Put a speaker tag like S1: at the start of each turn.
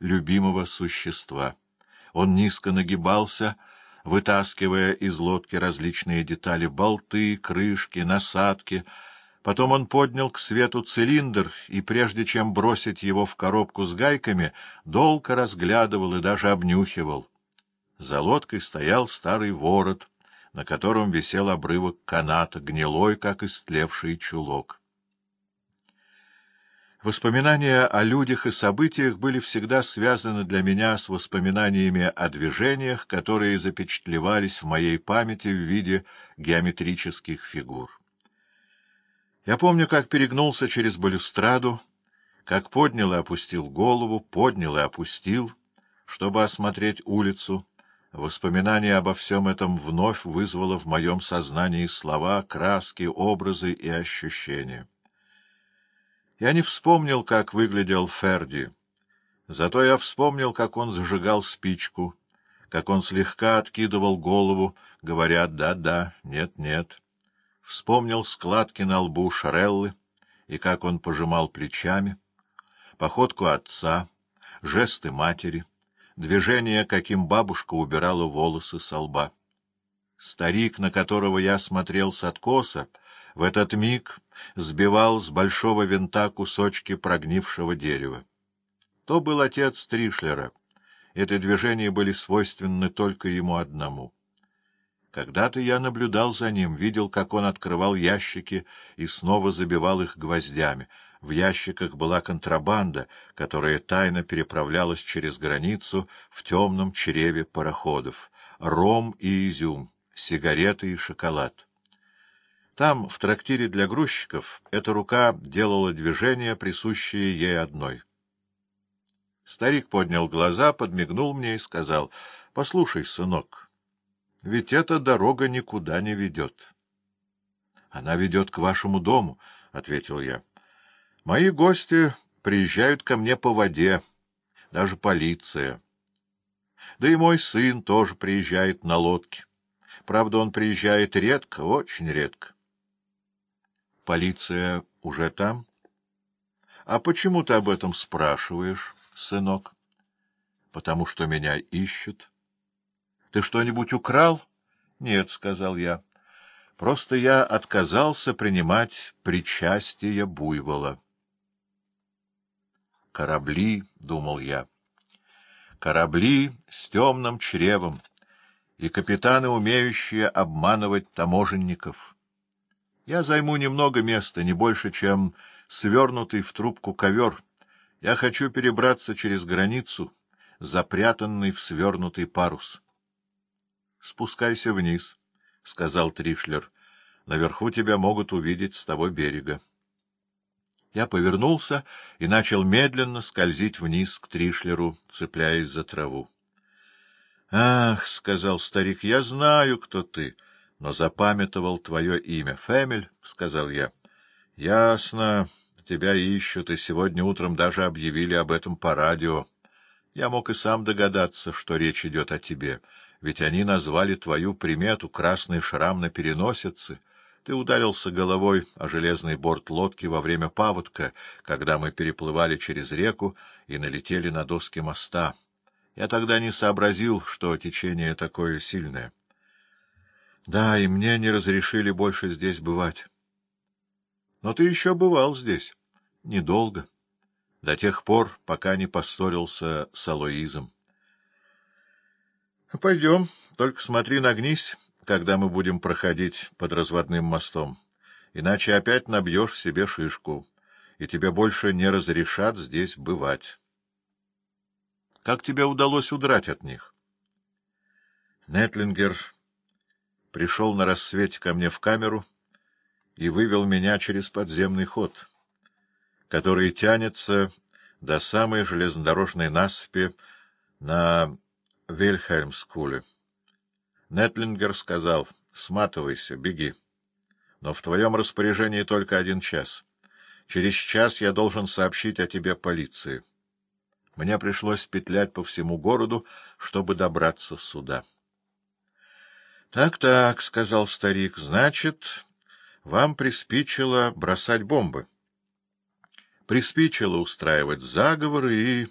S1: любимого существа. Он низко нагибался, вытаскивая из лодки различные детали — болты, крышки, насадки. Потом он поднял к свету цилиндр и, прежде чем бросить его в коробку с гайками, долго разглядывал и даже обнюхивал. За лодкой стоял старый ворот, на котором висел обрывок каната, гнилой, как истлевший чулок. Воспоминания о людях и событиях были всегда связаны для меня с воспоминаниями о движениях, которые запечатлевались в моей памяти в виде геометрических фигур. Я помню, как перегнулся через балюстраду, как поднял и опустил голову, поднял и опустил, чтобы осмотреть улицу. Воспоминание обо всем этом вновь вызвало в моем сознании слова, краски, образы и ощущения. Я не вспомнил, как выглядел Ферди. Зато я вспомнил, как он зажигал спичку, как он слегка откидывал голову, говоря «да-да», «нет-нет». Вспомнил складки на лбу Шареллы и как он пожимал плечами, походку отца, жесты матери, движение, каким бабушка убирала волосы со лба. Старик, на которого я смотрел с откоса, в этот миг сбивал с большого винта кусочки прогнившего дерева. То был отец Тришлера. Эти движения были свойственны только ему одному. Когда-то я наблюдал за ним, видел, как он открывал ящики и снова забивал их гвоздями. В ящиках была контрабанда, которая тайно переправлялась через границу в темном чреве пароходов. Ром и изюм, сигареты и шоколад. Там, в трактире для грузчиков, эта рука делала движения, присущие ей одной. Старик поднял глаза, подмигнул мне и сказал, — Послушай, сынок, ведь эта дорога никуда не ведет. — Она ведет к вашему дому, — ответил я. — Мои гости приезжают ко мне по воде, даже полиция. Да и мой сын тоже приезжает на лодке. Правда, он приезжает редко, очень редко. Полиция уже там? — А почему ты об этом спрашиваешь, сынок? — Потому что меня ищут. — Ты что-нибудь украл? — Нет, — сказал я. — Просто я отказался принимать причастие буйвола. Корабли, — думал я, — корабли с темным чревом и капитаны, умеющие обманывать таможенников — я займу немного места, не больше, чем свернутый в трубку ковер. Я хочу перебраться через границу, запрятанный в свернутый парус. — Спускайся вниз, — сказал Тришлер. — Наверху тебя могут увидеть с того берега. Я повернулся и начал медленно скользить вниз к Тришлеру, цепляясь за траву. — Ах, — сказал старик, — я знаю, кто ты. — но запамятовал твое имя. — Фемель, — сказал я. — Ясно, тебя ищут, и сегодня утром даже объявили об этом по радио. Я мог и сам догадаться, что речь идет о тебе, ведь они назвали твою примету — красный шрам на переносице. Ты ударился головой о железный борт лодки во время паводка, когда мы переплывали через реку и налетели на доски моста. Я тогда не сообразил, что течение такое сильное. Да, и мне не разрешили больше здесь бывать. Но ты еще бывал здесь. Недолго. До тех пор, пока не поссорился с Алоизом. Пойдем, только смотри, нагнись, когда мы будем проходить под разводным мостом. Иначе опять набьешь себе шишку, и тебе больше не разрешат здесь бывать. Как тебе удалось удрать от них? Нетлингер пришел на рассвете ко мне в камеру и вывел меня через подземный ход, который тянется до самой железнодорожной насыпи на Вильхельмскуле. Нетлингер сказал, — сматывайся, беги. Но в твоем распоряжении только один час. Через час я должен сообщить о тебе полиции. Мне пришлось петлять по всему городу, чтобы добраться сюда. Так, — Так-так, — сказал старик, — значит, вам приспичило бросать бомбы. Приспичило устраивать заговоры и...